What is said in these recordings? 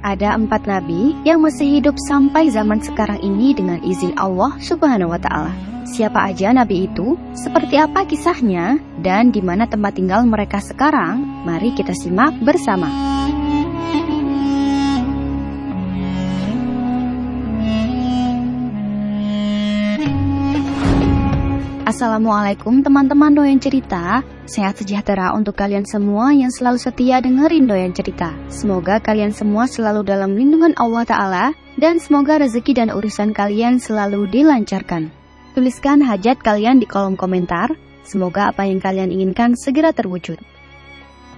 ada empat nabi yang masih hidup sampai zaman sekarang ini dengan izin Allah Subhanahu wa Ta'ala. Siapa aja nabi itu, seperti apa kisahnya, dan di mana tempat tinggal mereka sekarang? Mari kita simak bersama. Assalamualaikum teman-teman doyan cerita. Sehat sejahtera untuk kalian semua yang selalu setia dengerin doyan cerita. Semoga kalian semua selalu dalam lindungan Allah Ta'ala Dan semoga rezeki dan urusan kalian selalu dilancarkan. Tuliskan hajat kalian di kolom komentar. Semoga apa yang kalian inginkan segera terwujud.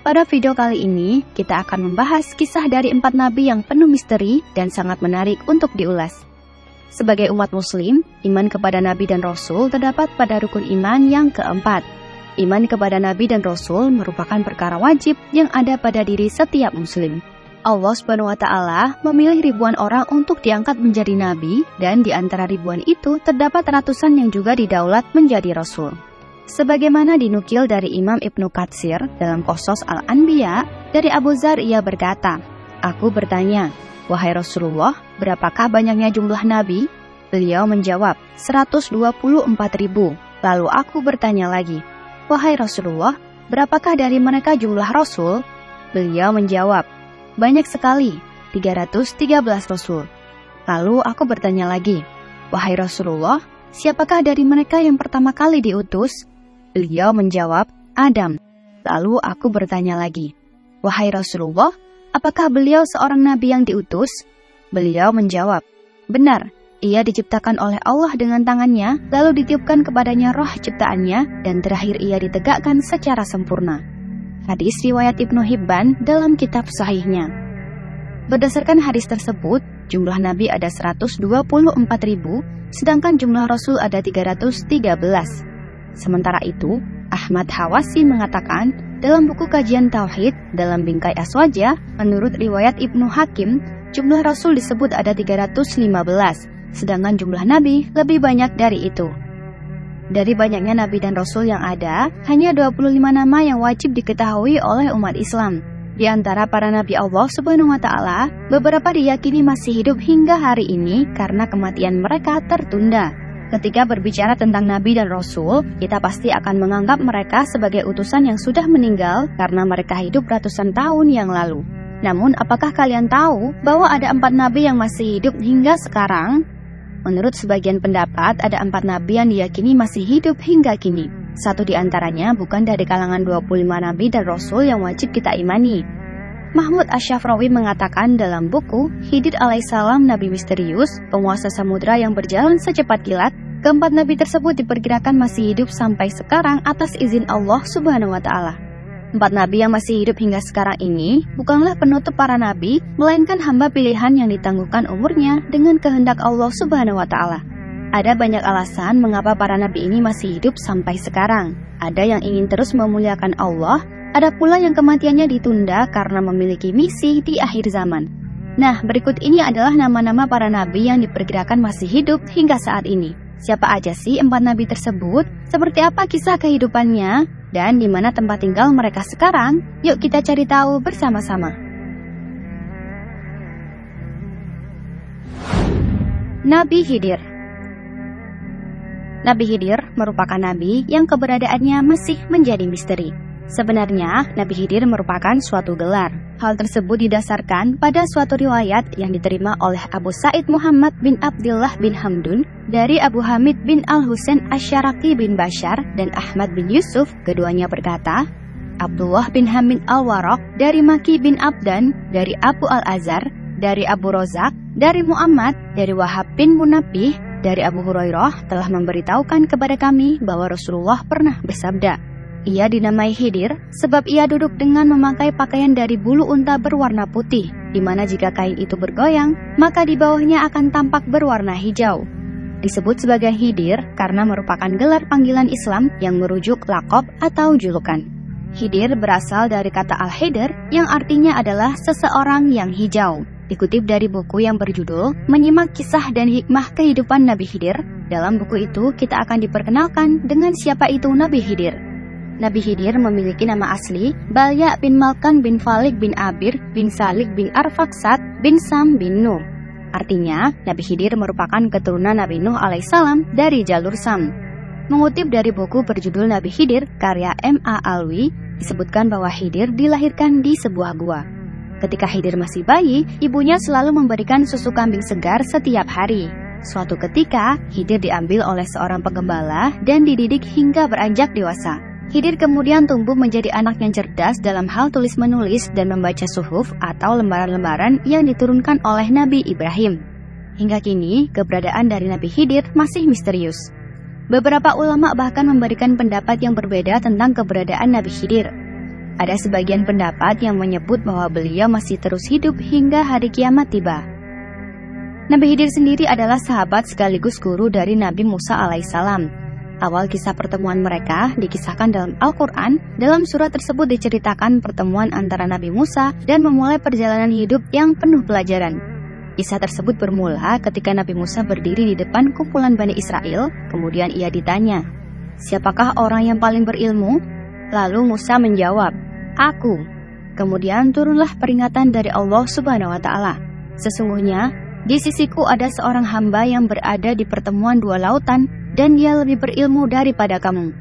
Pada video kali ini, kita akan membahas kisah dari empat nabi yang penuh misteri dan sangat menarik untuk diulas. Sebagai umat muslim, iman kepada nabi dan rasul terdapat pada rukun iman yang keempat. Iman kepada nabi dan rasul merupakan perkara wajib yang ada pada diri setiap muslim. Allah Subhanahu wa taala memilih ribuan orang untuk diangkat menjadi nabi dan di antara ribuan itu terdapat ratusan yang juga didaulat menjadi rasul. Sebagaimana dinukil dari Imam Ibnu Katsir dalam Qasas Al-Anbiya, dari Abu Zar ia berkata, Aku bertanya, Wahai Rasulullah, berapakah banyaknya jumlah nabi? Beliau menjawab, 124 ribu. Lalu aku bertanya lagi, Wahai Rasulullah, berapakah dari mereka jumlah Rasul? Beliau menjawab, banyak sekali, 313 Rasul. Lalu aku bertanya lagi, Wahai Rasulullah, siapakah dari mereka yang pertama kali diutus? Beliau menjawab, Adam. Lalu aku bertanya lagi, Wahai Rasulullah, Apakah beliau seorang nabi yang diutus? Beliau menjawab, Benar, ia diciptakan oleh Allah dengan tangannya, lalu ditiupkan kepadanya roh ciptaannya, dan terakhir ia ditegakkan secara sempurna. Hadis riwayat Ibnu Hibban dalam kitab sahihnya. Berdasarkan hadis tersebut, jumlah nabi ada 124 ribu, sedangkan jumlah rasul ada 313. Sementara itu, Ahmad Hawasi mengatakan dalam buku kajian Tauhid dalam bingkai Aswaja, menurut riwayat Ibnu Hakim, jumlah Rasul disebut ada 315, sedangkan jumlah Nabi lebih banyak dari itu. Dari banyaknya Nabi dan Rasul yang ada, hanya 25 nama yang wajib diketahui oleh umat Islam. Di antara para Nabi Allah Subhanahu wa Ta'ala, beberapa diyakini masih hidup hingga hari ini karena kematian mereka tertunda. Ketika berbicara tentang nabi dan rasul, kita pasti akan menganggap mereka sebagai utusan yang sudah meninggal karena mereka hidup ratusan tahun yang lalu. Namun, apakah kalian tahu bahwa ada empat nabi yang masih hidup hingga sekarang? Menurut sebagian pendapat, ada empat nabi yang diyakini masih hidup hingga kini. Satu di antaranya bukan dari kalangan 25 nabi dan rasul yang wajib kita imani. Mahmud Asyafrawi mengatakan dalam buku Hidid alaihissalam Nabi Misterius, penguasa samudra yang berjalan secepat kilat, Keempat nabi tersebut diperkirakan masih hidup sampai sekarang atas izin Allah Subhanahu wa taala. Empat nabi yang masih hidup hingga sekarang ini bukanlah penutup para nabi, melainkan hamba pilihan yang ditangguhkan umurnya dengan kehendak Allah Subhanahu wa taala. Ada banyak alasan mengapa para nabi ini masih hidup sampai sekarang. Ada yang ingin terus memuliakan Allah, ada pula yang kematiannya ditunda karena memiliki misi di akhir zaman. Nah, berikut ini adalah nama-nama para nabi yang diperkirakan masih hidup hingga saat ini. Siapa aja sih empat nabi tersebut? Seperti apa kisah kehidupannya? Dan di mana tempat tinggal mereka sekarang? Yuk kita cari tahu bersama-sama. Nabi Hidir Nabi Hidir merupakan nabi yang keberadaannya masih menjadi misteri. Sebenarnya, Nabi Hidir merupakan suatu gelar. Hal tersebut didasarkan pada suatu riwayat yang diterima oleh Abu Said Muhammad bin Abdullah bin Hamdun dari Abu Hamid bin Al-Husain Asyaraki bin Bashar dan Ahmad bin Yusuf. Keduanya berkata, Abdullah bin Hamid Al-Waraq dari Maki bin Abdan, dari Abu Al-Azhar, dari Abu Rozak, dari Muhammad, dari Wahab bin Munabih, dari Abu Hurairah telah memberitahukan kepada kami bahwa Rasulullah pernah bersabda, ia dinamai Hidir sebab ia duduk dengan memakai pakaian dari bulu unta berwarna putih, di mana jika kain itu bergoyang, maka di bawahnya akan tampak berwarna hijau. Disebut sebagai Hidir karena merupakan gelar panggilan Islam yang merujuk lakob atau julukan. Hidir berasal dari kata Al-Hidir yang artinya adalah seseorang yang hijau. Dikutip dari buku yang berjudul Menyimak Kisah dan Hikmah Kehidupan Nabi Hidir, dalam buku itu kita akan diperkenalkan dengan siapa itu Nabi Hidir. Nabi Khidir memiliki nama asli Balya bin Malkan bin Falik bin Abir bin Salik bin Arfaksat bin Sam bin Nuh. Artinya, Nabi Khidir merupakan keturunan Nabi Nuh alaihissalam dari jalur Sam. Mengutip dari buku berjudul Nabi Khidir karya M.A. Alwi, disebutkan bahwa Khidir dilahirkan di sebuah gua. Ketika Khidir masih bayi, ibunya selalu memberikan susu kambing segar setiap hari. Suatu ketika, Hidir diambil oleh seorang penggembala dan dididik hingga beranjak dewasa. Hidir kemudian tumbuh menjadi anak yang cerdas dalam hal tulis-menulis dan membaca suhuf atau lembaran-lembaran yang diturunkan oleh Nabi Ibrahim. Hingga kini, keberadaan dari Nabi Hidir masih misterius. Beberapa ulama bahkan memberikan pendapat yang berbeda tentang keberadaan Nabi Hidir. Ada sebagian pendapat yang menyebut bahwa beliau masih terus hidup hingga hari kiamat tiba. Nabi Khidir sendiri adalah sahabat sekaligus guru dari Nabi Musa alaihissalam. Awal kisah pertemuan mereka dikisahkan dalam Al-Quran. Dalam surat tersebut diceritakan pertemuan antara Nabi Musa dan memulai perjalanan hidup yang penuh pelajaran. Kisah tersebut bermula ketika Nabi Musa berdiri di depan kumpulan Bani Israel, kemudian ia ditanya, Siapakah orang yang paling berilmu? Lalu Musa menjawab, Aku. Kemudian turunlah peringatan dari Allah Subhanahu wa taala. Sesungguhnya di sisiku ada seorang hamba yang berada di pertemuan dua lautan dan dia lebih berilmu daripada kamu.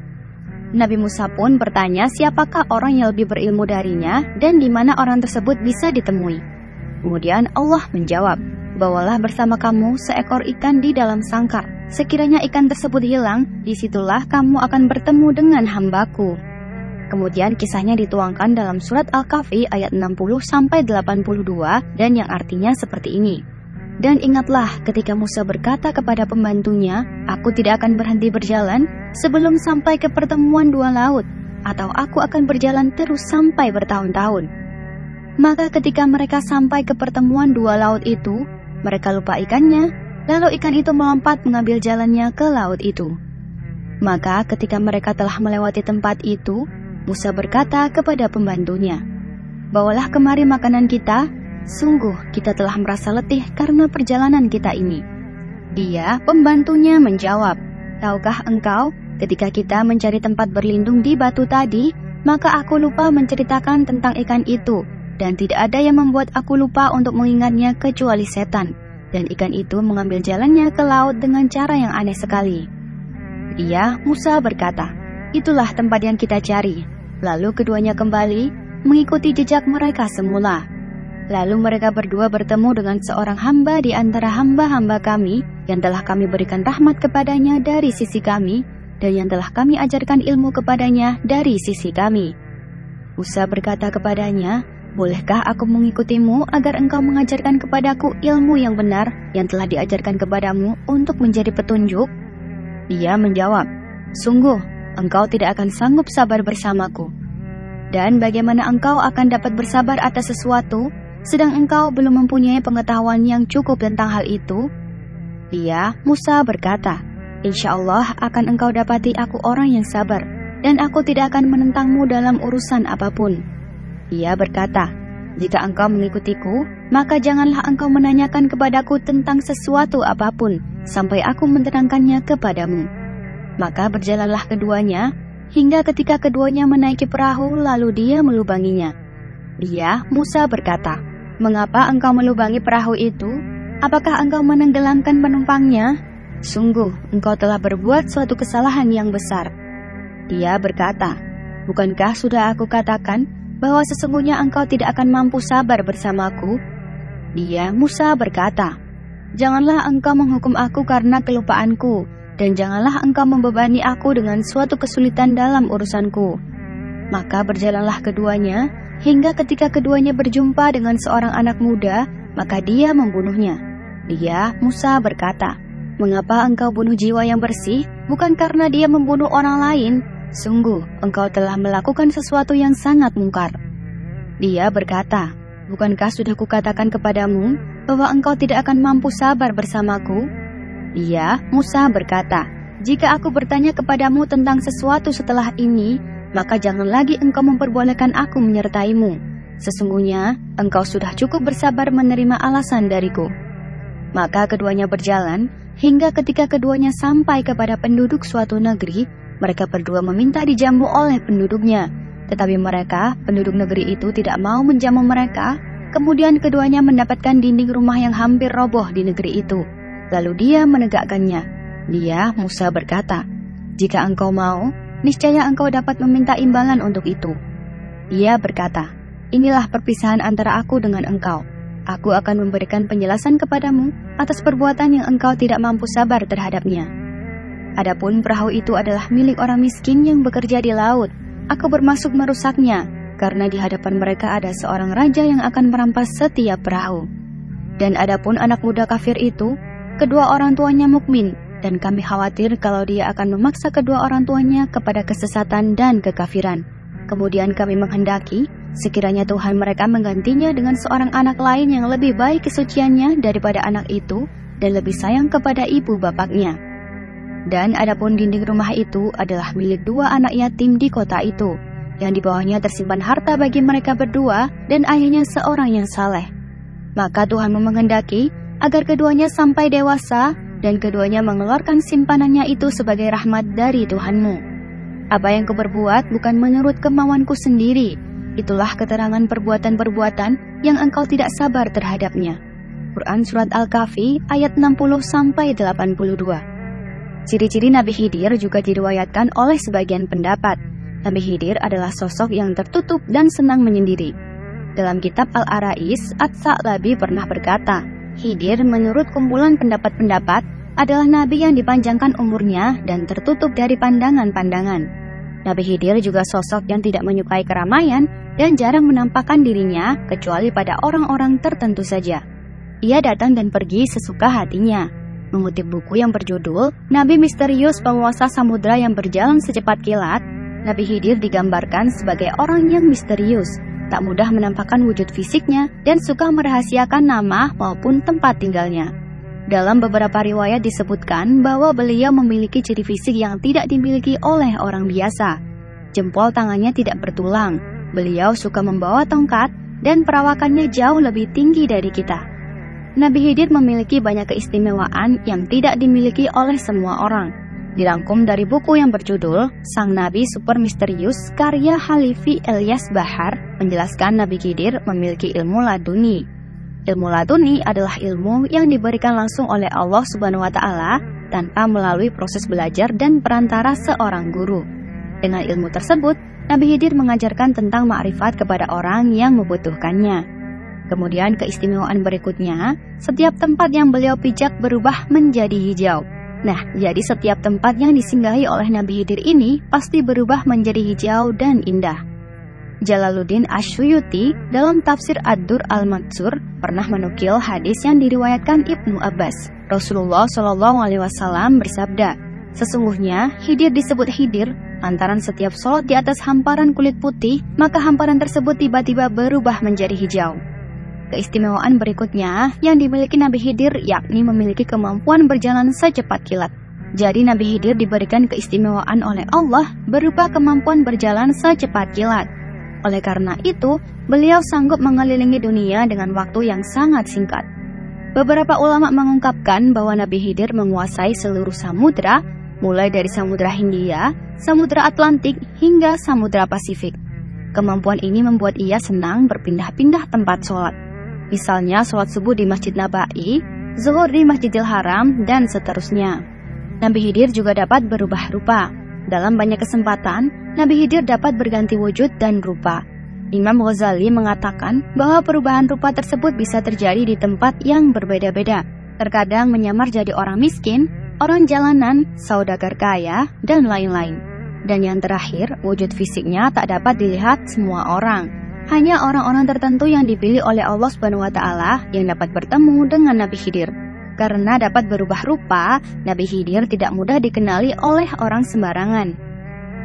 Nabi Musa pun bertanya siapakah orang yang lebih berilmu darinya dan di mana orang tersebut bisa ditemui. Kemudian Allah menjawab, bawalah bersama kamu seekor ikan di dalam sangkar. Sekiranya ikan tersebut hilang, di situlah kamu akan bertemu dengan hambaku. Kemudian kisahnya dituangkan dalam surat Al-Kahfi ayat 60-82 dan yang artinya seperti ini. Dan ingatlah ketika Musa berkata kepada pembantunya, Aku tidak akan berhenti berjalan sebelum sampai ke pertemuan dua laut, atau aku akan berjalan terus sampai bertahun-tahun. Maka ketika mereka sampai ke pertemuan dua laut itu, mereka lupa ikannya, lalu ikan itu melompat mengambil jalannya ke laut itu. Maka ketika mereka telah melewati tempat itu, Musa berkata kepada pembantunya, Bawalah kemari makanan kita, Sungguh kita telah merasa letih karena perjalanan kita ini. Dia, pembantunya menjawab, Tahukah engkau, ketika kita mencari tempat berlindung di batu tadi, maka aku lupa menceritakan tentang ikan itu, dan tidak ada yang membuat aku lupa untuk mengingatnya kecuali setan. Dan ikan itu mengambil jalannya ke laut dengan cara yang aneh sekali. Dia, Musa berkata, itulah tempat yang kita cari. Lalu keduanya kembali mengikuti jejak mereka semula. Lalu mereka berdua bertemu dengan seorang hamba di antara hamba-hamba kami yang telah kami berikan rahmat kepadanya dari sisi kami dan yang telah kami ajarkan ilmu kepadanya dari sisi kami. Musa berkata kepadanya, Bolehkah aku mengikutimu agar engkau mengajarkan kepadaku ilmu yang benar yang telah diajarkan kepadamu untuk menjadi petunjuk? Dia menjawab, Sungguh, engkau tidak akan sanggup sabar bersamaku. Dan bagaimana engkau akan dapat bersabar atas sesuatu sedang engkau belum mempunyai pengetahuan yang cukup tentang hal itu? Dia, Musa berkata, Insya Allah akan engkau dapati aku orang yang sabar, dan aku tidak akan menentangmu dalam urusan apa pun. Ia berkata, Jika engkau mengikutiku, maka janganlah engkau menanyakan kepadaku tentang sesuatu apa pun, sampai aku menerangkannya kepadamu. Maka berjalanlah keduanya, hingga ketika keduanya menaiki perahu lalu dia melubanginya. Dia, Musa berkata, Mengapa engkau melubangi perahu itu? Apakah engkau menenggelamkan penumpangnya? Sungguh, engkau telah berbuat suatu kesalahan yang besar. Dia berkata, Bukankah sudah aku katakan bahwa sesungguhnya engkau tidak akan mampu sabar bersamaku? Dia, Musa berkata, Janganlah engkau menghukum aku karena kelupaanku, dan janganlah engkau membebani aku dengan suatu kesulitan dalam urusanku. Maka berjalanlah keduanya, Hingga ketika keduanya berjumpa dengan seorang anak muda, maka dia membunuhnya. Dia, Musa berkata, Mengapa engkau bunuh jiwa yang bersih? Bukan karena dia membunuh orang lain. Sungguh, engkau telah melakukan sesuatu yang sangat mungkar. Dia berkata, Bukankah sudah kukatakan kepadamu bahwa engkau tidak akan mampu sabar bersamaku? Dia, Musa berkata, Jika aku bertanya kepadamu tentang sesuatu setelah ini, maka jangan lagi engkau memperbolehkan aku menyertaimu. Sesungguhnya engkau sudah cukup bersabar menerima alasan dariku. Maka keduanya berjalan hingga ketika keduanya sampai kepada penduduk suatu negeri, Mereka berdua meminta dijamu oleh penduduknya, tetapi mereka, penduduk negeri itu tidak mau menjamu mereka. Kemudian keduanya mendapatkan dinding rumah yang hampir roboh di negeri itu. Lalu dia menegakkannya. Dia, Musa berkata, "Jika engkau mau, niscaya engkau dapat meminta imbalan untuk itu." Ia berkata, "Inilah perpisahan antara aku dengan engkau. Aku akan memberikan penjelasan kepadamu atas perbuatan yang engkau tidak mampu sabar terhadapnya." Adapun perahu itu adalah milik orang miskin yang bekerja di laut Aku bermaksud merusaknya, karena di hadapan mereka ada seorang raja yang akan merampas setiap perahu. Dan adapun anak muda kafir itu, kedua orang tuanya mukmin, dan kami khawatir kalau dia akan memaksa kedua orang tuanya kepada kesesatan dan kekafiran. Kemudian kami menghendaki, sekiranya Tuhan mereka menggantinya dengan seorang anak lain yang lebih baik kesuciannya daripada anak itu, dan lebih sayang kepada ibu bapaknya. Dan adapun dinding rumah itu adalah milik dua anak yatim di kota itu, yang di bawahnya tersimpan harta bagi mereka berdua dan ayahnya seorang yang saleh. Maka Tuhan menghendaki agar keduanya sampai dewasa dan keduanya mengeluarkan simpanannya itu sebagai rahmat dari Tuhanmu. Apa yang kau berbuat bukan menurut kemauanku sendiri, itulah keterangan perbuatan-perbuatan yang engkau tidak sabar terhadapnya. Quran Surat Al-Kahfi ayat 60-82 Ciri-ciri Nabi Khidir juga diriwayatkan oleh sebagian pendapat. Nabi Khidir adalah sosok yang tertutup dan senang menyendiri. Dalam kitab Al-Arais, At-Sa'labi pernah berkata, Khidir menurut kumpulan pendapat-pendapat adalah nabi yang dipanjangkan umurnya dan tertutup dari pandangan-pandangan. Nabi Khidir juga sosok yang tidak menyukai keramaian dan jarang menampakkan dirinya kecuali pada orang-orang tertentu saja. Ia datang dan pergi sesuka hatinya Mengutip buku yang berjudul Nabi Misterius Penguasa Samudra yang Berjalan Secepat Kilat, Nabi Khidir digambarkan sebagai orang yang misterius, tak mudah menampakkan wujud fisiknya dan suka merahasiakan nama maupun tempat tinggalnya. Dalam beberapa riwayat disebutkan bahwa beliau memiliki ciri fisik yang tidak dimiliki oleh orang biasa. Jempol tangannya tidak bertulang, beliau suka membawa tongkat, dan perawakannya jauh lebih tinggi dari kita. Nabi Khidir memiliki banyak keistimewaan yang tidak dimiliki oleh semua orang. Dirangkum dari buku yang berjudul Sang Nabi Super Misterius karya Halifi Elias Bahar menjelaskan Nabi Khidir memiliki ilmu laduni. Ilmu laduni adalah ilmu yang diberikan langsung oleh Allah Subhanahu wa taala tanpa melalui proses belajar dan perantara seorang guru. Dengan ilmu tersebut, Nabi Khidir mengajarkan tentang ma'rifat kepada orang yang membutuhkannya. Kemudian keistimewaan berikutnya, setiap tempat yang beliau pijak berubah menjadi hijau. Nah, jadi setiap tempat yang disinggahi oleh Nabi Khidir ini pasti berubah menjadi hijau dan indah. Jalaluddin Asyuyuti dalam tafsir Ad-Dur Al-Mansur pernah menukil hadis yang diriwayatkan Ibnu Abbas. Rasulullah Shallallahu Alaihi Wasallam bersabda, sesungguhnya Khidir disebut Khidir lantaran setiap sholat di atas hamparan kulit putih, maka hamparan tersebut tiba-tiba berubah menjadi hijau. Keistimewaan berikutnya yang dimiliki Nabi Khidir yakni memiliki kemampuan berjalan secepat kilat. Jadi Nabi Khidir diberikan keistimewaan oleh Allah berupa kemampuan berjalan secepat kilat. Oleh karena itu, beliau sanggup mengelilingi dunia dengan waktu yang sangat singkat. Beberapa ulama mengungkapkan bahwa Nabi Khidir menguasai seluruh samudra, mulai dari Samudra Hindia, Samudra Atlantik, hingga Samudra Pasifik. Kemampuan ini membuat ia senang berpindah-pindah tempat sholat misalnya sholat subuh di Masjid Nabawi, zuhur di Masjidil Haram, dan seterusnya. Nabi Khidir juga dapat berubah rupa. Dalam banyak kesempatan, Nabi Khidir dapat berganti wujud dan rupa. Imam Ghazali mengatakan bahwa perubahan rupa tersebut bisa terjadi di tempat yang berbeda-beda. Terkadang menyamar jadi orang miskin, orang jalanan, saudagar kaya, dan lain-lain. Dan yang terakhir, wujud fisiknya tak dapat dilihat semua orang hanya orang-orang tertentu yang dipilih oleh Allah Subhanahu wa taala yang dapat bertemu dengan Nabi Khidir. Karena dapat berubah rupa, Nabi Khidir tidak mudah dikenali oleh orang sembarangan.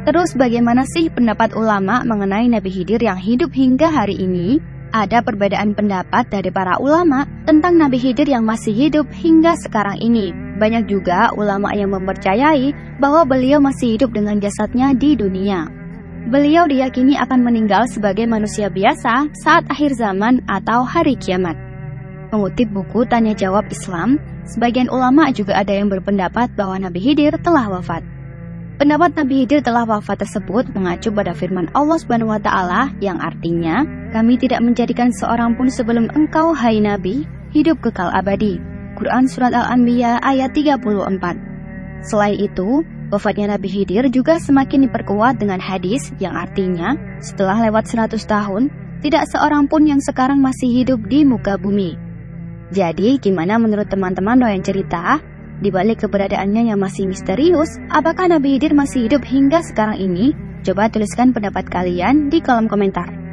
Terus bagaimana sih pendapat ulama mengenai Nabi Khidir yang hidup hingga hari ini? Ada perbedaan pendapat dari para ulama tentang Nabi Khidir yang masih hidup hingga sekarang ini. Banyak juga ulama yang mempercayai bahwa beliau masih hidup dengan jasadnya di dunia. Beliau diyakini akan meninggal sebagai manusia biasa saat akhir zaman atau hari kiamat. Mengutip buku Tanya Jawab Islam, sebagian ulama juga ada yang berpendapat bahwa Nabi Khidir telah wafat. Pendapat Nabi Hidir telah wafat tersebut mengacu pada firman Allah Subhanahu wa taala yang artinya, "Kami tidak menjadikan seorang pun sebelum engkau hai nabi hidup kekal abadi." Quran surat Al-Anbiya ayat 34. Selain itu, wafatnya Nabi Hidir juga semakin diperkuat dengan hadis yang artinya, setelah lewat 100 tahun, tidak seorang pun yang sekarang masih hidup di muka bumi. Jadi, gimana menurut teman-teman doyan cerita? Di balik keberadaannya yang masih misterius, apakah Nabi Hidir masih hidup hingga sekarang ini? Coba tuliskan pendapat kalian di kolom komentar.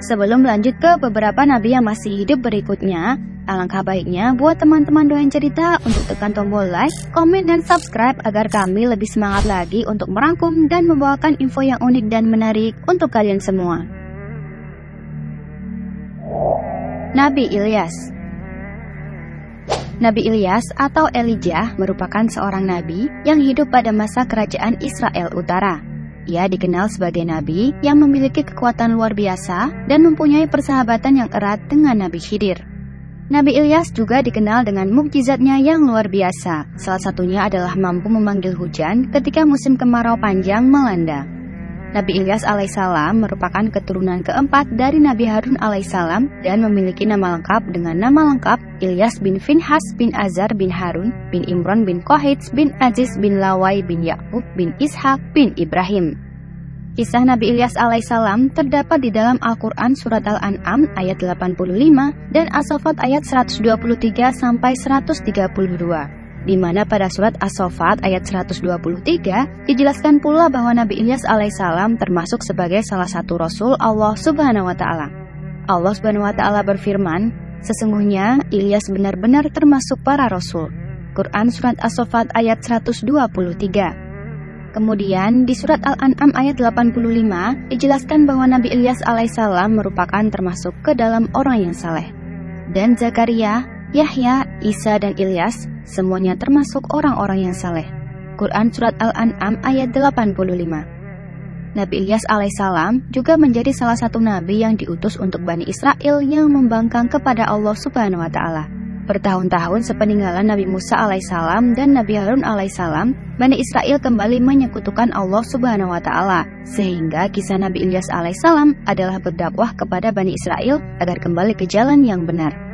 Sebelum lanjut ke beberapa nabi yang masih hidup berikutnya, alangkah baiknya buat teman-teman doyan cerita untuk tekan tombol like, komen, dan subscribe agar kami lebih semangat lagi untuk merangkum dan membawakan info yang unik dan menarik untuk kalian semua. Nabi Ilyas Nabi Ilyas atau Elijah merupakan seorang nabi yang hidup pada masa kerajaan Israel Utara. Ia dikenal sebagai nabi yang memiliki kekuatan luar biasa dan mempunyai persahabatan yang erat dengan Nabi Khidir. Nabi Ilyas juga dikenal dengan mukjizatnya yang luar biasa. Salah satunya adalah mampu memanggil hujan ketika musim kemarau panjang melanda. Nabi Ilyas alaihissalam merupakan keturunan keempat dari Nabi Harun alaihissalam dan memiliki nama lengkap dengan nama lengkap Ilyas bin Finhas bin Azar bin Harun bin Imran bin Kohits bin Aziz bin Lawai bin Yakub bin Ishak bin Ibrahim. Kisah Nabi Ilyas alaihissalam terdapat di dalam Al-Quran Surat Al-An'am ayat 85 dan As-Sofat ayat 123 sampai 132 di mana pada surat As-Sofat ayat 123 dijelaskan pula bahwa Nabi Ilyas alaihissalam termasuk sebagai salah satu rasul Allah Subhanahu wa taala. Allah Subhanahu wa taala berfirman, sesungguhnya Ilyas benar-benar termasuk para rasul. Quran surat As-Sofat ayat 123. Kemudian di surat Al-An'am ayat 85 dijelaskan bahwa Nabi Ilyas alaihissalam merupakan termasuk ke dalam orang yang saleh. Dan Zakaria, Yahya, Isa dan Ilyas semuanya termasuk orang-orang yang saleh. Quran Surat Al-An'am ayat 85 Nabi Ilyas alaihissalam juga menjadi salah satu nabi yang diutus untuk Bani Israel yang membangkang kepada Allah subhanahu wa ta'ala. Bertahun-tahun sepeninggalan Nabi Musa alaihissalam dan Nabi Harun alaihissalam, Bani Israel kembali menyekutukan Allah subhanahu wa ta'ala. Sehingga kisah Nabi Ilyas alaihissalam adalah berdakwah kepada Bani Israel agar kembali ke jalan yang benar.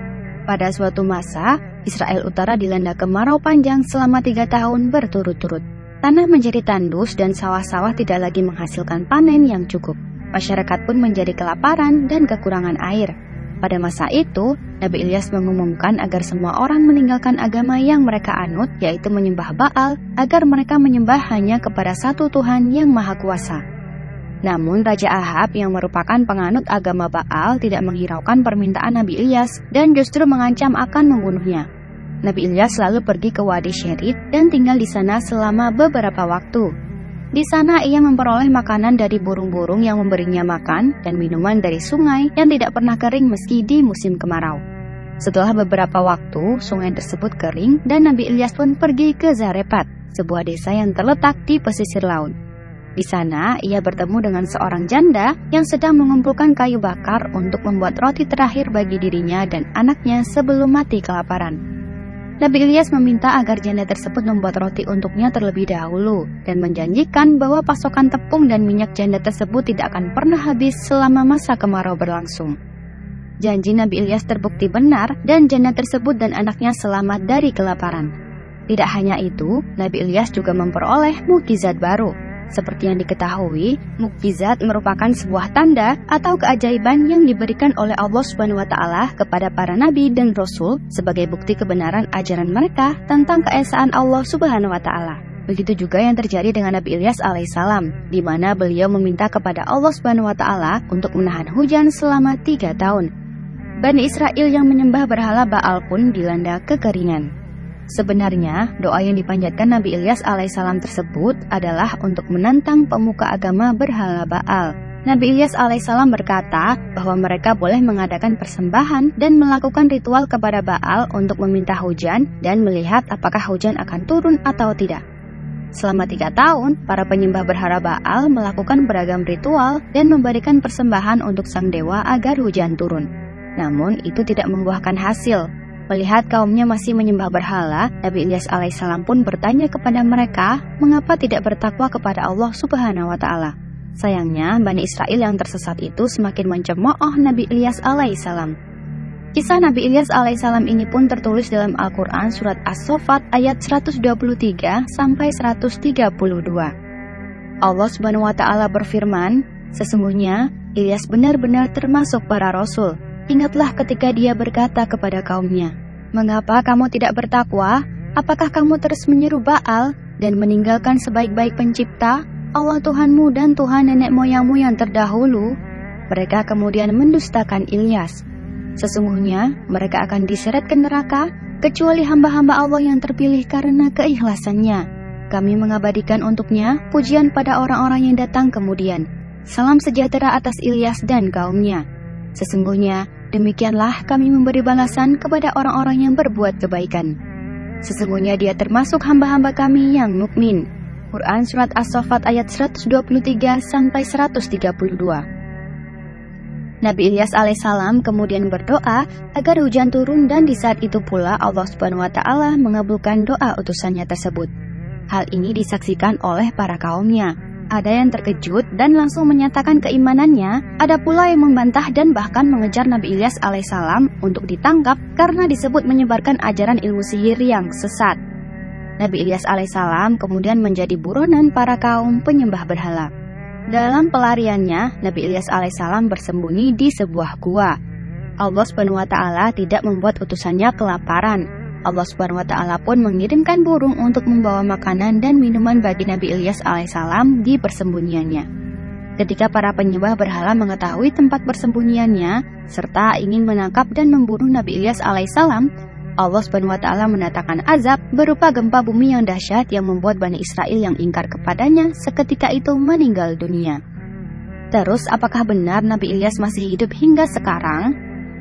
Pada suatu masa, Israel Utara dilanda kemarau panjang selama tiga tahun berturut-turut. Tanah menjadi tandus dan sawah-sawah tidak lagi menghasilkan panen yang cukup. Masyarakat pun menjadi kelaparan dan kekurangan air. Pada masa itu, Nabi Ilyas mengumumkan agar semua orang meninggalkan agama yang mereka anut, yaitu menyembah Baal, agar mereka menyembah hanya kepada satu Tuhan yang Maha Kuasa. Namun Raja Ahab yang merupakan penganut agama Baal tidak menghiraukan permintaan Nabi Ilyas dan justru mengancam akan membunuhnya. Nabi Ilyas selalu pergi ke Wadi Sherid dan tinggal di sana selama beberapa waktu. Di sana ia memperoleh makanan dari burung-burung yang memberinya makan dan minuman dari sungai yang tidak pernah kering meski di musim kemarau. Setelah beberapa waktu, sungai tersebut kering dan Nabi Ilyas pun pergi ke Zarepat, sebuah desa yang terletak di pesisir laut. Di sana, ia bertemu dengan seorang janda yang sedang mengumpulkan kayu bakar untuk membuat roti terakhir bagi dirinya dan anaknya sebelum mati kelaparan. Nabi Ilyas meminta agar janda tersebut membuat roti untuknya terlebih dahulu dan menjanjikan bahwa pasokan tepung dan minyak janda tersebut tidak akan pernah habis selama masa kemarau berlangsung. Janji Nabi Ilyas terbukti benar dan janda tersebut dan anaknya selamat dari kelaparan. Tidak hanya itu, Nabi Ilyas juga memperoleh mukjizat baru, seperti yang diketahui, mukjizat merupakan sebuah tanda atau keajaiban yang diberikan oleh Allah Subhanahu wa taala kepada para nabi dan rasul sebagai bukti kebenaran ajaran mereka tentang keesaan Allah Subhanahu wa taala. Begitu juga yang terjadi dengan Nabi Ilyas alaihissalam, di mana beliau meminta kepada Allah Subhanahu wa taala untuk menahan hujan selama tiga tahun. Bani Israel yang menyembah berhala Baal pun dilanda kekeringan. Sebenarnya, doa yang dipanjatkan Nabi Ilyas alaihissalam tersebut adalah untuk menantang pemuka agama berhala Baal. Nabi Ilyas alaihissalam berkata bahwa mereka boleh mengadakan persembahan dan melakukan ritual kepada Baal untuk meminta hujan dan melihat apakah hujan akan turun atau tidak. Selama tiga tahun, para penyembah berhala Baal melakukan beragam ritual dan memberikan persembahan untuk sang dewa agar hujan turun. Namun itu tidak membuahkan hasil, Melihat kaumnya masih menyembah berhala, Nabi Ilyas alaihissalam pun bertanya kepada mereka, mengapa tidak bertakwa kepada Allah subhanahu wa ta'ala. Sayangnya, Bani Israel yang tersesat itu semakin mencemooh Nabi Ilyas alaihissalam. Kisah Nabi Ilyas alaihissalam ini pun tertulis dalam Al-Quran surat As-Sofat ayat 123 sampai 132. Allah subhanahu wa ta'ala berfirman, Sesungguhnya, Ilyas benar-benar termasuk para rasul Ingatlah ketika dia berkata kepada kaumnya, Mengapa kamu tidak bertakwa? Apakah kamu terus menyeru Baal dan meninggalkan sebaik-baik pencipta, Allah Tuhanmu dan Tuhan nenek moyangmu yang terdahulu? Mereka kemudian mendustakan Ilyas. Sesungguhnya mereka akan diseret ke neraka, kecuali hamba-hamba Allah yang terpilih karena keikhlasannya. Kami mengabadikan untuknya pujian pada orang-orang yang datang kemudian. Salam sejahtera atas Ilyas dan kaumnya. Sesungguhnya demikianlah kami memberi balasan kepada orang-orang yang berbuat kebaikan. Sesungguhnya dia termasuk hamba-hamba kami yang mukmin. Quran Surat As-Sofat ayat 123 sampai 132. Nabi Ilyas alaihissalam kemudian berdoa agar hujan turun dan di saat itu pula Allah Subhanahu wa taala mengabulkan doa utusannya tersebut. Hal ini disaksikan oleh para kaumnya. Ada yang terkejut dan langsung menyatakan keimanannya, ada pula yang membantah dan bahkan mengejar Nabi Ilyas alaihissalam untuk ditangkap karena disebut menyebarkan ajaran ilmu sihir yang sesat. Nabi Ilyas alaihissalam kemudian menjadi buronan para kaum penyembah berhala. Dalam pelariannya, Nabi Ilyas alaihissalam bersembunyi di sebuah gua. Allah taala tidak membuat utusannya kelaparan, Allah Subhanahu wa taala pun mengirimkan burung untuk membawa makanan dan minuman bagi Nabi Ilyas alaihissalam di persembunyiannya. Ketika para penyembah berhala mengetahui tempat persembunyiannya serta ingin menangkap dan membunuh Nabi Ilyas alaihissalam, Allah Subhanahu wa taala mendatangkan azab berupa gempa bumi yang dahsyat yang membuat Bani Israel yang ingkar kepadanya seketika itu meninggal dunia. Terus apakah benar Nabi Ilyas masih hidup hingga sekarang?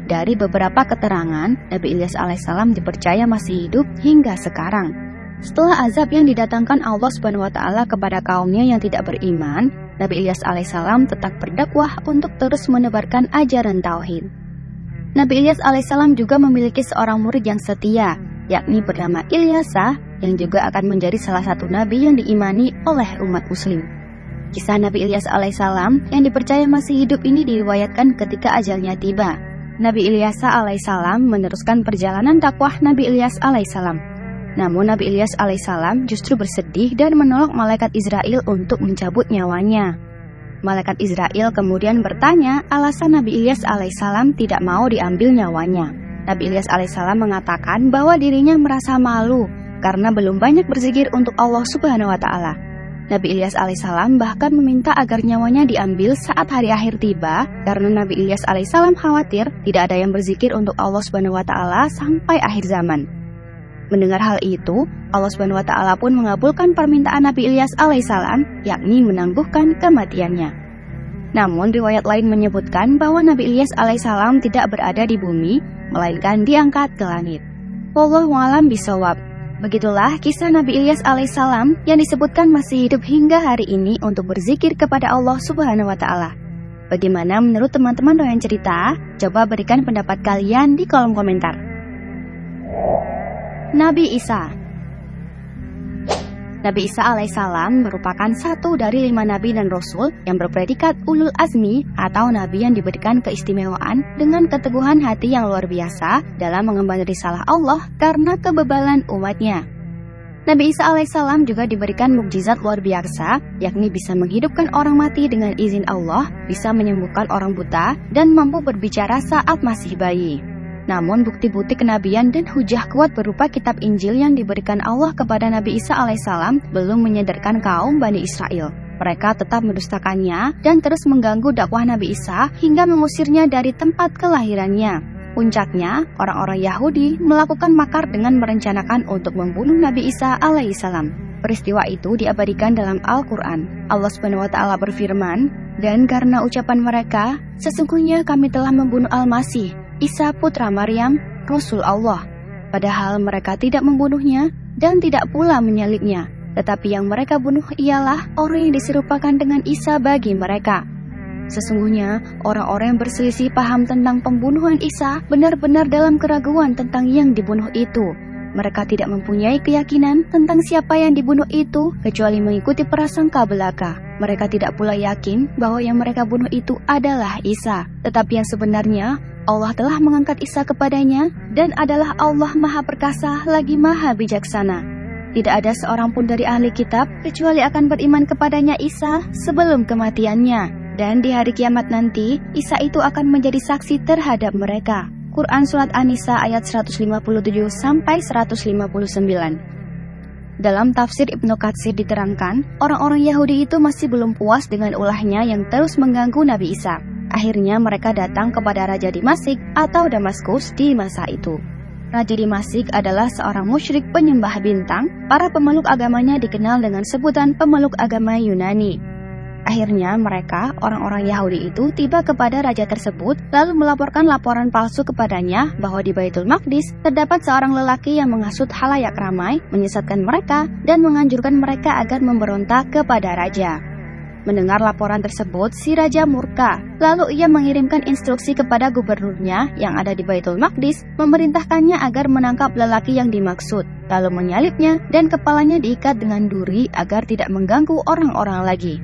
Dari beberapa keterangan, Nabi Ilyas alaihissalam dipercaya masih hidup hingga sekarang. Setelah azab yang didatangkan Allah Subhanahu wa taala kepada kaumnya yang tidak beriman, Nabi Ilyas alaihissalam tetap berdakwah untuk terus menebarkan ajaran tauhid. Nabi Ilyas alaihissalam juga memiliki seorang murid yang setia, yakni bernama Ilyasa, yang juga akan menjadi salah satu nabi yang diimani oleh umat muslim. Kisah Nabi Ilyas alaihissalam yang dipercaya masih hidup ini diriwayatkan ketika ajalnya tiba. Nabi Ilyasa alaihissalam meneruskan perjalanan dakwah Nabi Ilyas alaihissalam. Namun Nabi Ilyas alaihissalam justru bersedih dan menolak malaikat Israel untuk mencabut nyawanya. Malaikat Israel kemudian bertanya alasan Nabi Ilyas alaihissalam tidak mau diambil nyawanya. Nabi Ilyas alaihissalam mengatakan bahwa dirinya merasa malu karena belum banyak berzikir untuk Allah Subhanahu wa taala. Nabi Ilyas alaihissalam bahkan meminta agar nyawanya diambil saat hari akhir tiba karena Nabi Ilyas alaihissalam khawatir tidak ada yang berzikir untuk Allah Subhanahu wa taala sampai akhir zaman. Mendengar hal itu, Allah Subhanahu wa taala pun mengabulkan permintaan Nabi Ilyas alaihissalam yakni menangguhkan kematiannya. Namun riwayat lain menyebutkan bahwa Nabi Ilyas alaihissalam tidak berada di bumi, melainkan diangkat ke langit. Wallahu alam bisawab. Begitulah kisah Nabi Ilyas alaihissalam yang disebutkan masih hidup hingga hari ini untuk berzikir kepada Allah Subhanahu wa taala. Bagaimana menurut teman-teman doyan cerita? Coba berikan pendapat kalian di kolom komentar. Nabi Isa Nabi Isa alaihissalam merupakan satu dari lima nabi dan rasul yang berpredikat ulul azmi atau nabi yang diberikan keistimewaan dengan keteguhan hati yang luar biasa dalam mengemban risalah Allah karena kebebalan umatnya. Nabi Isa alaihissalam juga diberikan mukjizat luar biasa, yakni bisa menghidupkan orang mati dengan izin Allah, bisa menyembuhkan orang buta, dan mampu berbicara saat masih bayi. Namun bukti-bukti kenabian dan hujah kuat berupa kitab Injil yang diberikan Allah kepada Nabi Isa alaihissalam belum menyadarkan kaum Bani Israel. Mereka tetap mendustakannya dan terus mengganggu dakwah Nabi Isa hingga mengusirnya dari tempat kelahirannya. Puncaknya, orang-orang Yahudi melakukan makar dengan merencanakan untuk membunuh Nabi Isa alaihissalam. Peristiwa itu diabadikan dalam Al-Quran. Allah Ta'ala berfirman, "Dan karena ucapan mereka, sesungguhnya kami telah membunuh Al-Masih, Isa putra Maryam, Rasul Allah. Padahal mereka tidak membunuhnya dan tidak pula menyalibnya, tetapi yang mereka bunuh ialah orang yang diserupakan dengan Isa bagi mereka. Sesungguhnya, orang-orang yang berselisih paham tentang pembunuhan Isa benar-benar dalam keraguan tentang yang dibunuh itu. Mereka tidak mempunyai keyakinan tentang siapa yang dibunuh itu kecuali mengikuti prasangka belaka. Mereka tidak pula yakin bahwa yang mereka bunuh itu adalah Isa. Tetapi yang sebenarnya, Allah telah mengangkat Isa kepadanya dan adalah Allah Maha Perkasa lagi Maha Bijaksana. Tidak ada seorang pun dari ahli kitab kecuali akan beriman kepadanya Isa sebelum kematiannya. Dan di hari kiamat nanti, Isa itu akan menjadi saksi terhadap mereka. Quran Surat An-Nisa ayat 157 sampai 159. Dalam tafsir Ibnu Katsir diterangkan, orang-orang Yahudi itu masih belum puas dengan ulahnya yang terus mengganggu Nabi Isa. Akhirnya mereka datang kepada Raja Dimasik atau Damaskus di masa itu. Raja Dimasik adalah seorang musyrik penyembah bintang. Para pemeluk agamanya dikenal dengan sebutan pemeluk agama Yunani. Akhirnya mereka, orang-orang Yahudi itu tiba kepada raja tersebut lalu melaporkan laporan palsu kepadanya bahwa di Baitul Maqdis terdapat seorang lelaki yang menghasut halayak ramai, menyesatkan mereka, dan menganjurkan mereka agar memberontak kepada raja. Mendengar laporan tersebut, si raja murka. Lalu ia mengirimkan instruksi kepada gubernurnya yang ada di Baitul Maqdis, memerintahkannya agar menangkap lelaki yang dimaksud, lalu menyalibnya dan kepalanya diikat dengan duri agar tidak mengganggu orang-orang lagi.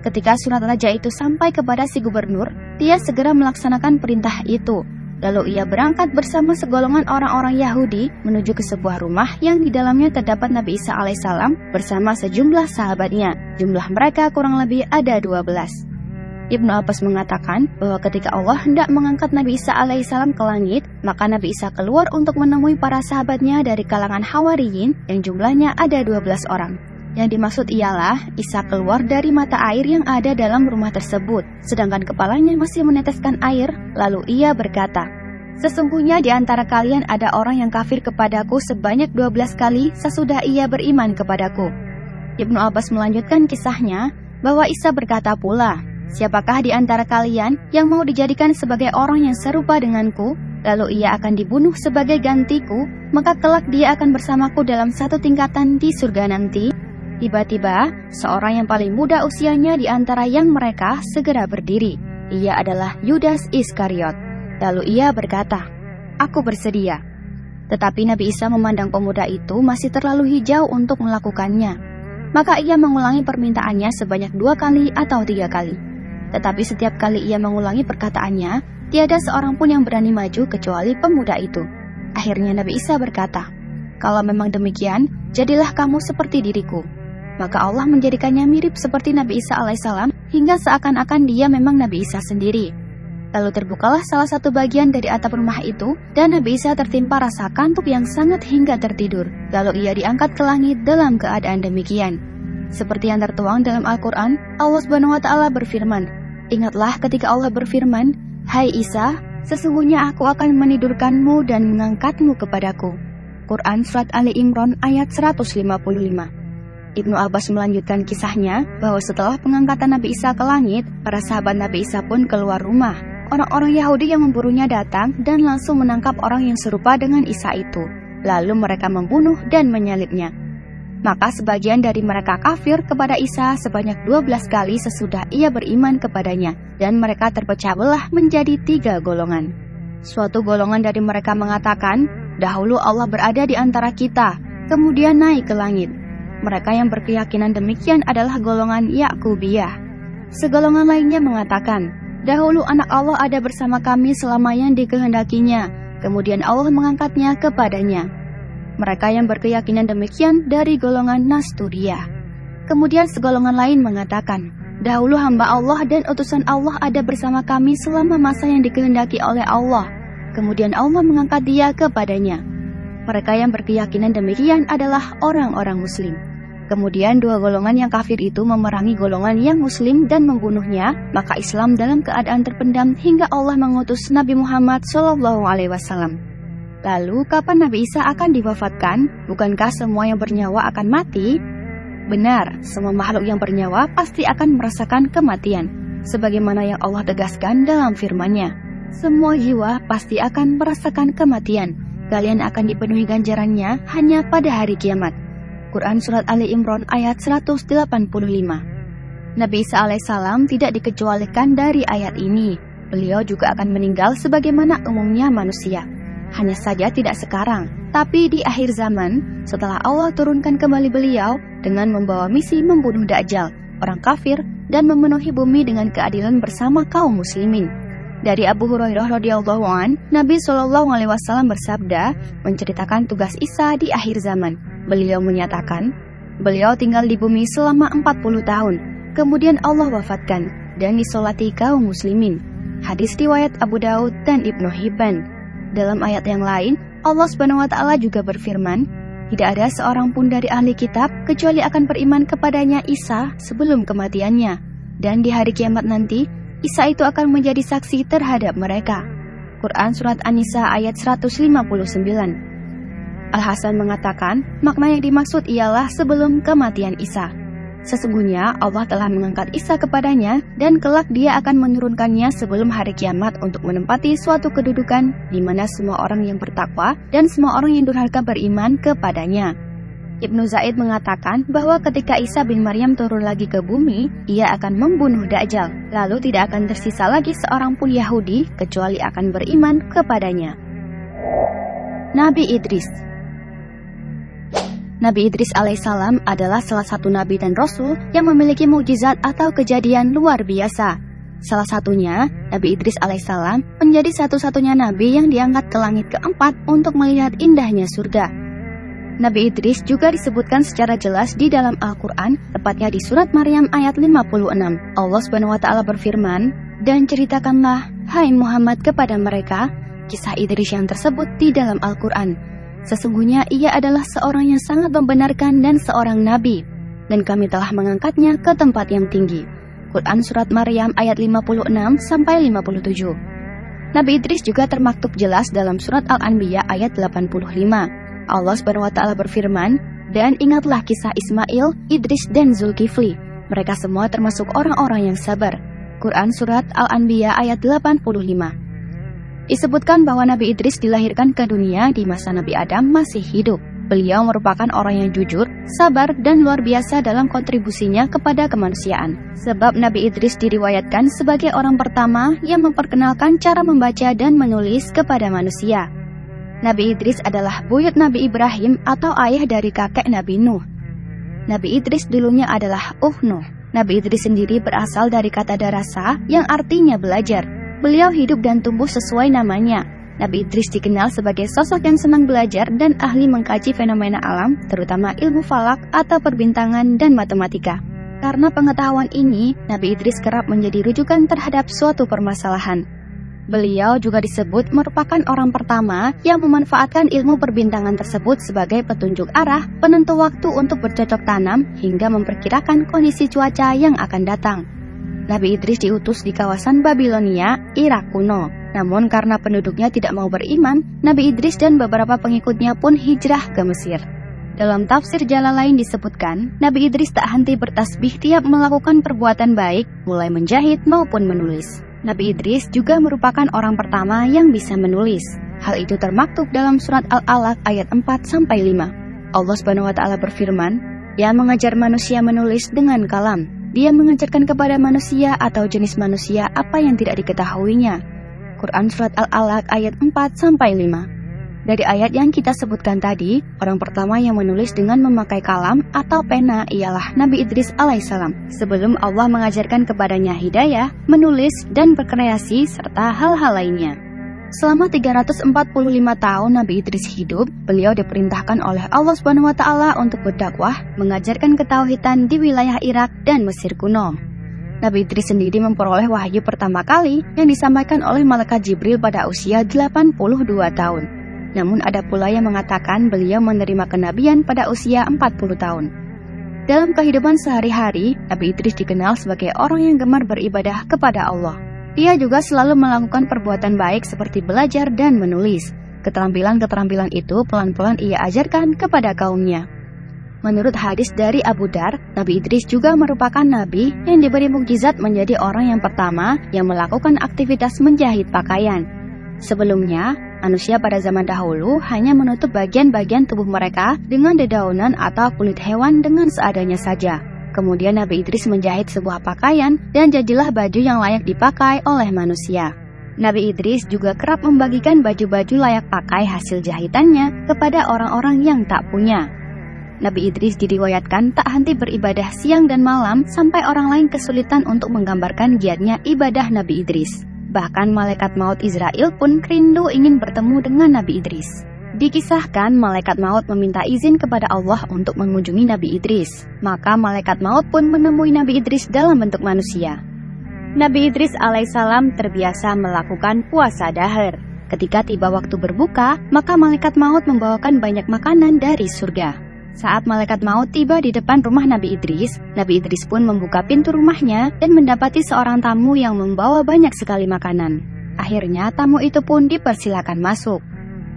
Ketika surat raja itu sampai kepada si gubernur, dia segera melaksanakan perintah itu. Lalu ia berangkat bersama segolongan orang-orang Yahudi menuju ke sebuah rumah yang di dalamnya terdapat Nabi Isa alaihissalam bersama sejumlah sahabatnya. Jumlah mereka kurang lebih ada 12. Ibnu Abbas mengatakan bahwa ketika Allah hendak mengangkat Nabi Isa alaihissalam ke langit, maka Nabi Isa keluar untuk menemui para sahabatnya dari kalangan Hawariyin yang jumlahnya ada 12 orang. Yang dimaksud ialah Isa keluar dari mata air yang ada dalam rumah tersebut, sedangkan kepalanya masih meneteskan air, lalu ia berkata, Sesungguhnya di antara kalian ada orang yang kafir kepadaku sebanyak 12 kali sesudah ia beriman kepadaku. Ibnu Abbas melanjutkan kisahnya bahwa Isa berkata pula, Siapakah di antara kalian yang mau dijadikan sebagai orang yang serupa denganku, lalu ia akan dibunuh sebagai gantiku, maka kelak dia akan bersamaku dalam satu tingkatan di surga nanti, Tiba-tiba, seorang yang paling muda usianya di antara yang mereka segera berdiri. Ia adalah Yudas Iskariot. Lalu ia berkata, Aku bersedia. Tetapi Nabi Isa memandang pemuda itu masih terlalu hijau untuk melakukannya. Maka ia mengulangi permintaannya sebanyak dua kali atau tiga kali. Tetapi setiap kali ia mengulangi perkataannya, tiada seorang pun yang berani maju kecuali pemuda itu. Akhirnya Nabi Isa berkata, Kalau memang demikian, jadilah kamu seperti diriku maka Allah menjadikannya mirip seperti Nabi Isa alaihissalam hingga seakan-akan dia memang Nabi Isa sendiri. Lalu terbukalah salah satu bagian dari atap rumah itu dan Nabi Isa tertimpa rasa kantuk yang sangat hingga tertidur. Lalu ia diangkat ke langit dalam keadaan demikian. Seperti yang tertuang dalam Al-Quran, Allah Subhanahu wa Ta'ala berfirman, Ingatlah ketika Allah berfirman, Hai Isa, sesungguhnya aku akan menidurkanmu dan mengangkatmu kepadaku. Quran Surat Ali Imran ayat 155 Ibnu Abbas melanjutkan kisahnya bahwa setelah pengangkatan Nabi Isa ke langit, para sahabat Nabi Isa pun keluar rumah. Orang-orang Yahudi yang memburunya datang dan langsung menangkap orang yang serupa dengan Isa itu. Lalu mereka membunuh dan menyalibnya. Maka sebagian dari mereka kafir kepada Isa sebanyak 12 kali sesudah ia beriman kepadanya, dan mereka terpecah belah menjadi tiga golongan. Suatu golongan dari mereka mengatakan, dahulu Allah berada di antara kita, kemudian naik ke langit. Mereka yang berkeyakinan demikian adalah golongan Yakubiyah. Segolongan lainnya mengatakan, dahulu anak Allah ada bersama kami selama yang dikehendakinya, kemudian Allah mengangkatnya kepadanya. Mereka yang berkeyakinan demikian dari golongan Nasturiyah. Kemudian segolongan lain mengatakan, dahulu hamba Allah dan utusan Allah ada bersama kami selama masa yang dikehendaki oleh Allah. Kemudian Allah mengangkat dia kepadanya. Mereka yang berkeyakinan demikian adalah orang-orang Muslim. Kemudian dua golongan yang kafir itu memerangi golongan yang muslim dan membunuhnya, maka Islam dalam keadaan terpendam hingga Allah mengutus Nabi Muhammad SAW. Lalu kapan Nabi Isa akan diwafatkan? Bukankah semua yang bernyawa akan mati? Benar, semua makhluk yang bernyawa pasti akan merasakan kematian, sebagaimana yang Allah tegaskan dalam firman-Nya. Semua jiwa pasti akan merasakan kematian. Kalian akan dipenuhi ganjarannya hanya pada hari kiamat. Quran Surat Ali Imran ayat 185 Nabi Isa alaihissalam tidak dikecualikan dari ayat ini. Beliau juga akan meninggal sebagaimana umumnya manusia. Hanya saja tidak sekarang, tapi di akhir zaman, setelah Allah turunkan kembali beliau dengan membawa misi membunuh Dajjal, orang kafir, dan memenuhi bumi dengan keadilan bersama kaum muslimin. Dari Abu Hurairah radhiyallahu an, Nabi Shallallahu alaihi wasallam bersabda menceritakan tugas Isa di akhir zaman. Beliau menyatakan, beliau tinggal di bumi selama 40 tahun Kemudian Allah wafatkan dan disolati kaum muslimin. Hadis riwayat Abu Daud dan Ibnu Hibban. Dalam ayat yang lain, Allah Subhanahu wa taala juga berfirman, tidak ada seorang pun dari ahli kitab kecuali akan beriman kepadanya Isa sebelum kematiannya. Dan di hari kiamat nanti, Isa itu akan menjadi saksi terhadap mereka. Quran Surat An-Nisa ayat 159 Al-Hasan mengatakan, makna yang dimaksud ialah sebelum kematian Isa. Sesungguhnya Allah telah mengangkat Isa kepadanya dan kelak dia akan menurunkannya sebelum hari kiamat untuk menempati suatu kedudukan di mana semua orang yang bertakwa dan semua orang yang durhaka beriman kepadanya. Ibnu Zaid mengatakan bahwa ketika Isa bin Maryam turun lagi ke bumi, ia akan membunuh Dajjal. Lalu tidak akan tersisa lagi seorang pun Yahudi kecuali akan beriman kepadanya. Nabi Idris Nabi Idris alaihissalam adalah salah satu nabi dan rasul yang memiliki mukjizat atau kejadian luar biasa. Salah satunya, Nabi Idris alaihissalam menjadi satu-satunya nabi yang diangkat ke langit keempat untuk melihat indahnya surga. Nabi Idris juga disebutkan secara jelas di dalam Al-Quran, tepatnya di surat Maryam ayat 56. Allah Subhanahu wa taala berfirman, "Dan ceritakanlah, hai Muhammad kepada mereka, kisah Idris yang tersebut di dalam Al-Quran." Sesungguhnya ia adalah seorang yang sangat membenarkan dan seorang nabi, dan kami telah mengangkatnya ke tempat yang tinggi. Quran Surat Maryam ayat 56 sampai 57. Nabi Idris juga termaktub jelas dalam surat Al-Anbiya ayat 85. Allah taala berfirman, "Dan ingatlah kisah Ismail, Idris dan Zulkifli. Mereka semua termasuk orang-orang yang sabar." Quran surat Al-Anbiya ayat 85. Disebutkan bahwa Nabi Idris dilahirkan ke dunia di masa Nabi Adam masih hidup. Beliau merupakan orang yang jujur, sabar, dan luar biasa dalam kontribusinya kepada kemanusiaan. Sebab Nabi Idris diriwayatkan sebagai orang pertama yang memperkenalkan cara membaca dan menulis kepada manusia. Nabi Idris adalah buyut Nabi Ibrahim atau ayah dari kakek Nabi Nuh. Nabi Idris dulunya adalah Uhnuh. Nabi Idris sendiri berasal dari kata darasa yang artinya belajar. Beliau hidup dan tumbuh sesuai namanya. Nabi Idris dikenal sebagai sosok yang senang belajar dan ahli mengkaji fenomena alam, terutama ilmu falak atau perbintangan dan matematika. Karena pengetahuan ini, Nabi Idris kerap menjadi rujukan terhadap suatu permasalahan. Beliau juga disebut merupakan orang pertama yang memanfaatkan ilmu perbintangan tersebut sebagai petunjuk arah, penentu waktu untuk bercocok tanam, hingga memperkirakan kondisi cuaca yang akan datang. Nabi Idris diutus di kawasan Babilonia, Irak kuno. Namun karena penduduknya tidak mau beriman, Nabi Idris dan beberapa pengikutnya pun hijrah ke Mesir. Dalam tafsir jalan lain disebutkan, Nabi Idris tak henti bertasbih tiap melakukan perbuatan baik, mulai menjahit maupun menulis. Nabi Idris juga merupakan orang pertama yang bisa menulis. Hal itu termaktub dalam surat Al-Alaq ayat 4 sampai 5. Allah Subhanahu wa taala berfirman, "Yang mengajar manusia menulis dengan kalam, dia mengajarkan kepada manusia atau jenis manusia apa yang tidak diketahuinya. Quran Surat Al-Alaq ayat 4 sampai 5. Dari ayat yang kita sebutkan tadi, orang pertama yang menulis dengan memakai kalam atau pena ialah Nabi Idris alaihissalam. Sebelum Allah mengajarkan kepadanya hidayah, menulis, dan berkreasi serta hal-hal lainnya. Selama 345 tahun Nabi Idris hidup, beliau diperintahkan oleh Allah Subhanahu wa taala untuk berdakwah, mengajarkan ketauhidan di wilayah Irak dan Mesir kuno. Nabi Idris sendiri memperoleh wahyu pertama kali yang disampaikan oleh malaikat Jibril pada usia 82 tahun. Namun ada pula yang mengatakan beliau menerima kenabian pada usia 40 tahun. Dalam kehidupan sehari-hari, Nabi Idris dikenal sebagai orang yang gemar beribadah kepada Allah. Ia juga selalu melakukan perbuatan baik seperti belajar dan menulis. Keterampilan-keterampilan itu pelan-pelan ia ajarkan kepada kaumnya. Menurut hadis dari Abu Dar, Nabi Idris juga merupakan nabi yang diberi mukjizat menjadi orang yang pertama yang melakukan aktivitas menjahit pakaian. Sebelumnya, manusia pada zaman dahulu hanya menutup bagian-bagian tubuh mereka dengan dedaunan atau kulit hewan dengan seadanya saja. Kemudian Nabi Idris menjahit sebuah pakaian dan jadilah baju yang layak dipakai oleh manusia. Nabi Idris juga kerap membagikan baju-baju layak pakai hasil jahitannya kepada orang-orang yang tak punya. Nabi Idris diriwayatkan tak henti beribadah siang dan malam sampai orang lain kesulitan untuk menggambarkan giatnya ibadah Nabi Idris. Bahkan malaikat maut Israel pun rindu ingin bertemu dengan Nabi Idris. Dikisahkan malaikat maut meminta izin kepada Allah untuk mengunjungi Nabi Idris. Maka malaikat maut pun menemui Nabi Idris dalam bentuk manusia. Nabi Idris alaihissalam terbiasa melakukan puasa dahar. Ketika tiba waktu berbuka, maka malaikat maut membawakan banyak makanan dari surga. Saat malaikat maut tiba di depan rumah Nabi Idris, Nabi Idris pun membuka pintu rumahnya dan mendapati seorang tamu yang membawa banyak sekali makanan. Akhirnya tamu itu pun dipersilakan masuk.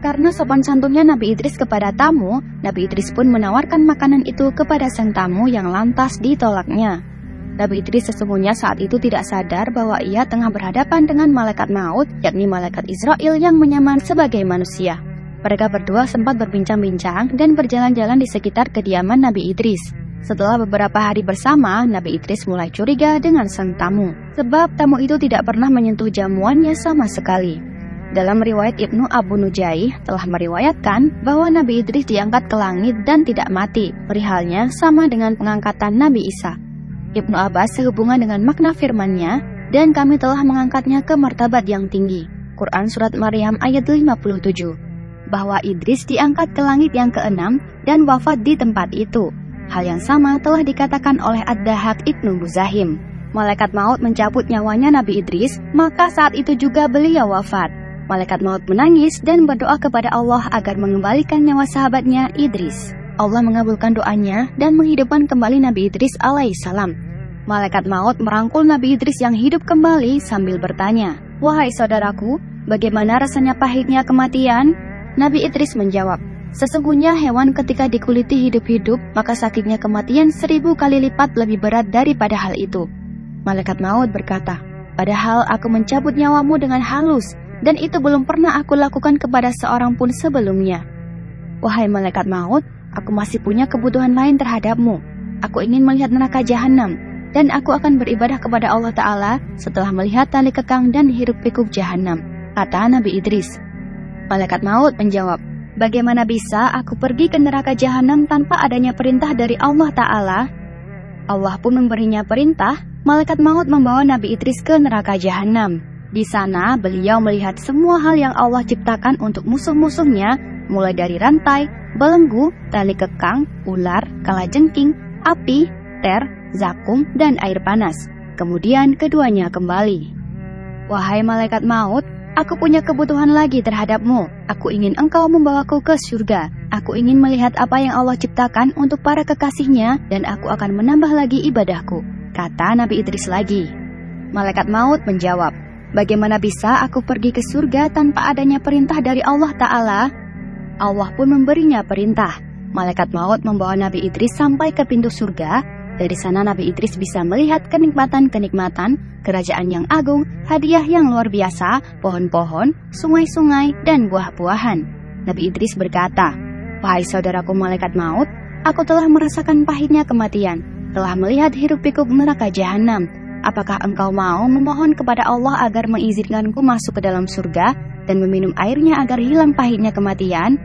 Karena sopan santunnya Nabi Idris kepada tamu, Nabi Idris pun menawarkan makanan itu kepada sang tamu yang lantas ditolaknya. Nabi Idris sesungguhnya saat itu tidak sadar bahwa ia tengah berhadapan dengan malaikat maut, yakni malaikat Israel yang menyamar sebagai manusia. Mereka berdua sempat berbincang-bincang dan berjalan-jalan di sekitar kediaman Nabi Idris. Setelah beberapa hari bersama, Nabi Idris mulai curiga dengan sang tamu, sebab tamu itu tidak pernah menyentuh jamuannya sama sekali. Dalam riwayat Ibnu Abu Nujaih telah meriwayatkan bahwa Nabi Idris diangkat ke langit dan tidak mati. Perihalnya sama dengan pengangkatan Nabi Isa. Ibnu Abbas sehubungan dengan makna firmannya, dan kami telah mengangkatnya ke martabat yang tinggi. Quran Surat Maryam ayat 57 bahwa Idris diangkat ke langit yang keenam dan wafat di tempat itu. Hal yang sama telah dikatakan oleh Ad-Dahak Ibnu Muzahim. Malaikat maut mencabut nyawanya Nabi Idris, maka saat itu juga beliau wafat. Malaikat maut menangis dan berdoa kepada Allah agar mengembalikan nyawa sahabatnya Idris. Allah mengabulkan doanya dan menghidupkan kembali Nabi Idris alaihissalam. Malaikat maut merangkul Nabi Idris yang hidup kembali sambil bertanya, Wahai saudaraku, bagaimana rasanya pahitnya kematian? Nabi Idris menjawab, Sesungguhnya hewan ketika dikuliti hidup-hidup, maka sakitnya kematian seribu kali lipat lebih berat daripada hal itu. Malaikat maut berkata, Padahal aku mencabut nyawamu dengan halus, dan itu belum pernah aku lakukan kepada seorang pun sebelumnya. Wahai malaikat maut, aku masih punya kebutuhan lain terhadapmu. Aku ingin melihat neraka jahanam, dan aku akan beribadah kepada Allah Ta'ala setelah melihat tali kekang dan hiruk pikuk jahanam, kata Nabi Idris. Malaikat maut menjawab, Bagaimana bisa aku pergi ke neraka jahanam tanpa adanya perintah dari Allah Ta'ala? Allah pun memberinya perintah, malaikat maut membawa Nabi Idris ke neraka jahanam. Di sana, beliau melihat semua hal yang Allah ciptakan untuk musuh-musuhnya, mulai dari rantai, belenggu, tali kekang, ular, kalajengking, api, ter, zakum, dan air panas. Kemudian keduanya kembali. Wahai malaikat maut, aku punya kebutuhan lagi terhadapmu. Aku ingin engkau membawaku ke surga. Aku ingin melihat apa yang Allah ciptakan untuk para kekasihnya dan aku akan menambah lagi ibadahku. Kata Nabi Idris lagi. Malaikat maut menjawab, Bagaimana bisa aku pergi ke surga tanpa adanya perintah dari Allah Ta'ala? Allah pun memberinya perintah. Malaikat maut membawa Nabi Idris sampai ke pintu surga. Dari sana Nabi Idris bisa melihat kenikmatan-kenikmatan, kerajaan yang agung, hadiah yang luar biasa, pohon-pohon, sungai-sungai, dan buah-buahan. Nabi Idris berkata, Wahai saudaraku malaikat maut, aku telah merasakan pahitnya kematian, telah melihat hiruk pikuk neraka jahanam, Apakah engkau mau memohon kepada Allah agar mengizinkanku masuk ke dalam surga dan meminum airnya agar hilang pahitnya kematian?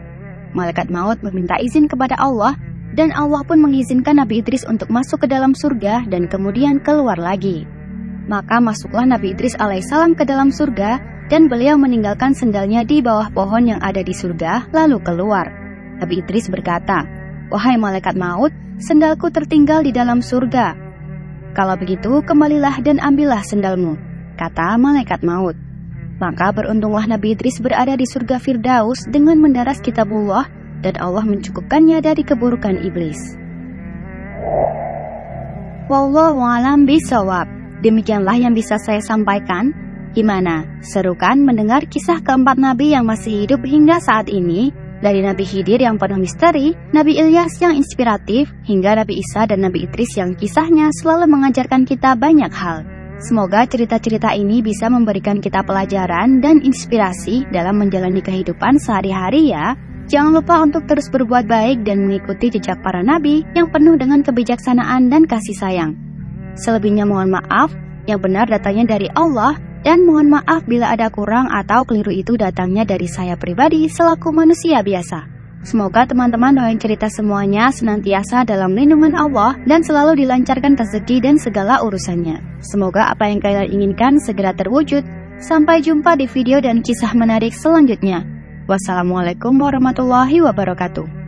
Malaikat maut meminta izin kepada Allah dan Allah pun mengizinkan Nabi Idris untuk masuk ke dalam surga dan kemudian keluar lagi. Maka masuklah Nabi Idris alaihissalam ke dalam surga dan beliau meninggalkan sendalnya di bawah pohon yang ada di surga lalu keluar. Nabi Idris berkata, Wahai malaikat maut, sendalku tertinggal di dalam surga. Kalau begitu, kembalilah dan ambillah sendalmu, kata malaikat maut. Maka beruntunglah Nabi Idris berada di surga Firdaus dengan mendaras kitabullah dan Allah mencukupkannya dari keburukan iblis. Wallahu alam bisawab. Demikianlah yang bisa saya sampaikan. Gimana? Seru kan mendengar kisah keempat nabi yang masih hidup hingga saat ini? Dari Nabi Khidir yang penuh misteri, Nabi Ilyas yang inspiratif, hingga Nabi Isa dan Nabi Idris yang kisahnya selalu mengajarkan kita banyak hal. Semoga cerita-cerita ini bisa memberikan kita pelajaran dan inspirasi dalam menjalani kehidupan sehari-hari ya. Jangan lupa untuk terus berbuat baik dan mengikuti jejak para nabi yang penuh dengan kebijaksanaan dan kasih sayang. Selebihnya mohon maaf, yang benar datangnya dari Allah dan mohon maaf bila ada kurang atau keliru itu datangnya dari saya pribadi selaku manusia biasa. Semoga teman-teman doain cerita semuanya senantiasa dalam lindungan Allah dan selalu dilancarkan rezeki dan segala urusannya. Semoga apa yang kalian inginkan segera terwujud. Sampai jumpa di video dan kisah menarik selanjutnya. Wassalamualaikum warahmatullahi wabarakatuh.